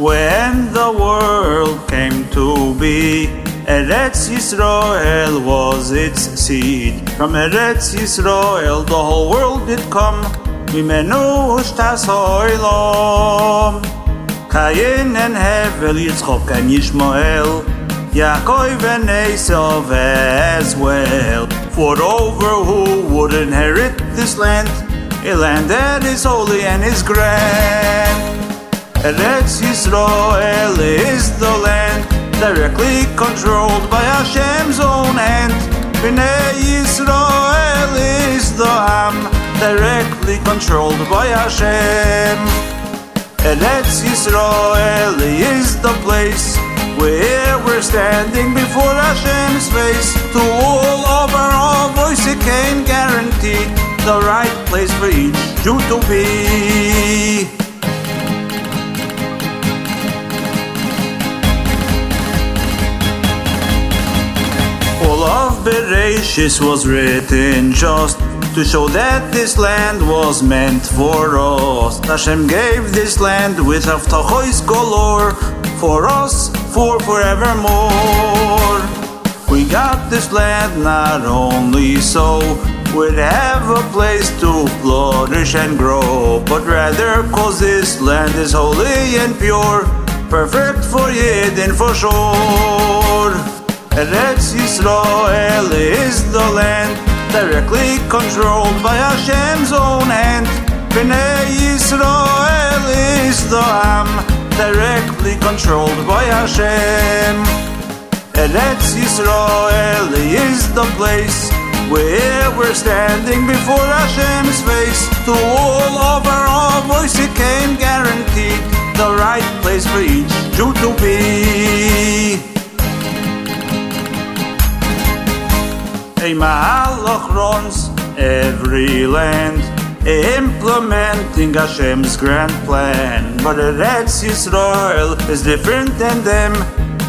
when the world came to be. Eretz Yisrael was its seed. From Eretz Yisrael the whole world did come. Mimenu ushtas oilom. Cain and Hevel, Yitzchok and Yishmael. Yaakov and Esav as well. For over who would inherit this land, a land that is holy and is grand. Eretz Yisrael is the land directly controlled by Hashem's own hand. Bnei Yisrael is the Am directly controlled by Hashem. Eretz Yisrael is the place where we're standing before Hashem's face. To all of our voice it came guaranteed the right place for each Jew to be. All of Bereshis was written just to show that this land was meant for us. Hashem gave this land with Avtachois galore for us for forevermore. We got this land not only so we'd have a place to flourish and grow, but rather cause this land is holy and pure, perfect for Yidden for sure. Eretz Yisrael is the land directly controlled by Hashem's own hand. Bnei Yisrael is the Am directly controlled by Hashem. Eretz Yisrael is the place where we're standing before Hashem's face. To all of our voice it came guaranteed the right place for each Jew to be. A Malach runs every land, implementing Hashem's grand plan. But Eretz Yisrael is different than them,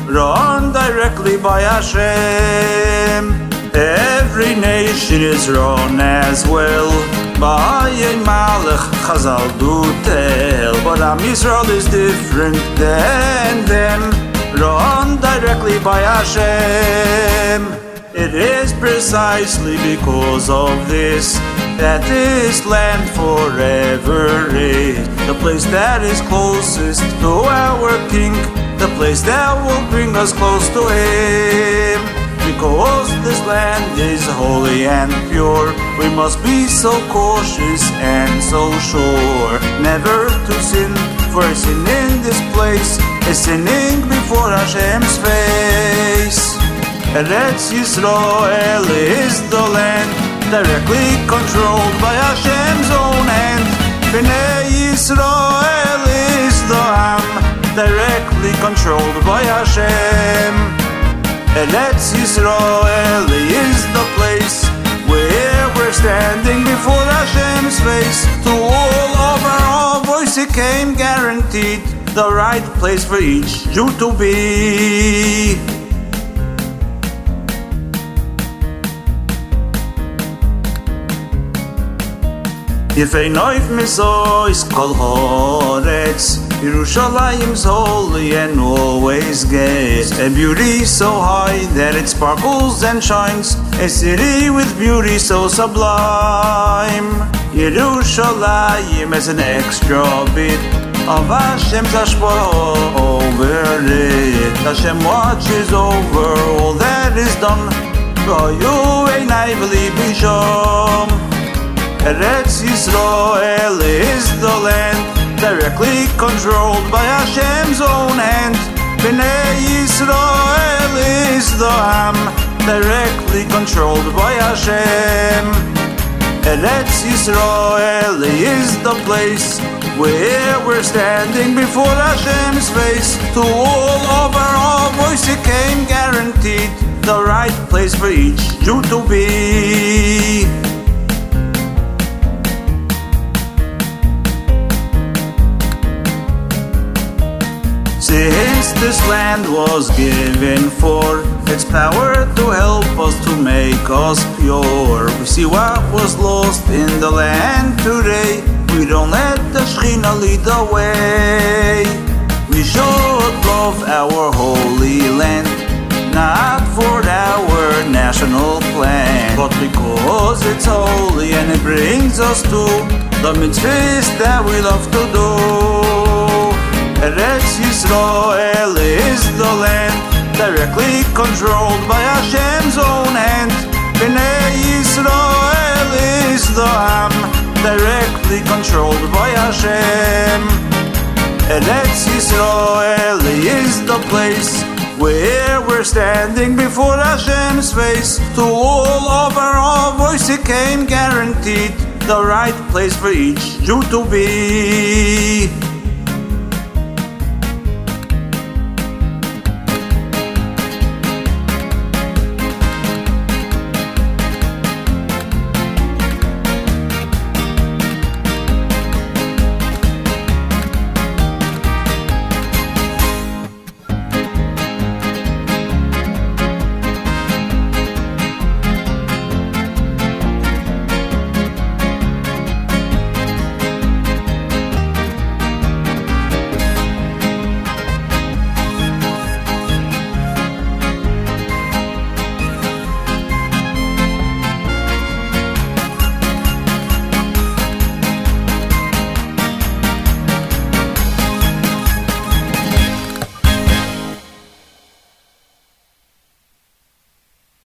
run directly by Hashem. Every nation is run as well by a Malach Chazal tell. But Am Yisrael is different than them, run directly by Hashem. It is precisely because of this that this land forever is the place that is closest to our King, the place that will bring us close to Him. Because this land is holy and pure, we must be so cautious and so sure never to sin. For sin in this place is sinning before Hashem's face. Eretz Yisrael is the land directly controlled by Hashem's own hand. Bnei Yisrael is the Am directly controlled by Hashem. Eretz Yisrael is the place where we're standing before Hashem's face. To all of our voice it came guaranteed the right place for each Jew to be. If a knife miso is kol horetz Yerushalayim's holy and always gets A beauty so high that it sparkles and shines. A city with beauty so sublime. Yerushalayim is an extra bit Of Hashem's hashpah over it. Hashem watches over all that is done. Goyu einai v'li bishom Eretz Yisrael is the land directly controlled by Hashem's own hand. Bnei Yisrael is the Am directly controlled by Hashem. Eretz Yisrael is the place where we're standing before Hashem's face. To all of our voice it came guaranteed the right place for each Jew to be. Was given for its power to help us to make us pure, we see what was lost in the land today. We don't let the Shechina lead the way. We should love our holy land, not for our national plan, but because it's holy and it brings us to the mitzvahs that we love to do. Eretz Yisrael is the land directly controlled by Hashem's own hand. Bnei Yisrael is the Am directly controlled by Hashem. Eretz Yisrael is the place where we're standing before Hashem's face. To all of our voice it came guaranteed the right place for each Jew to be.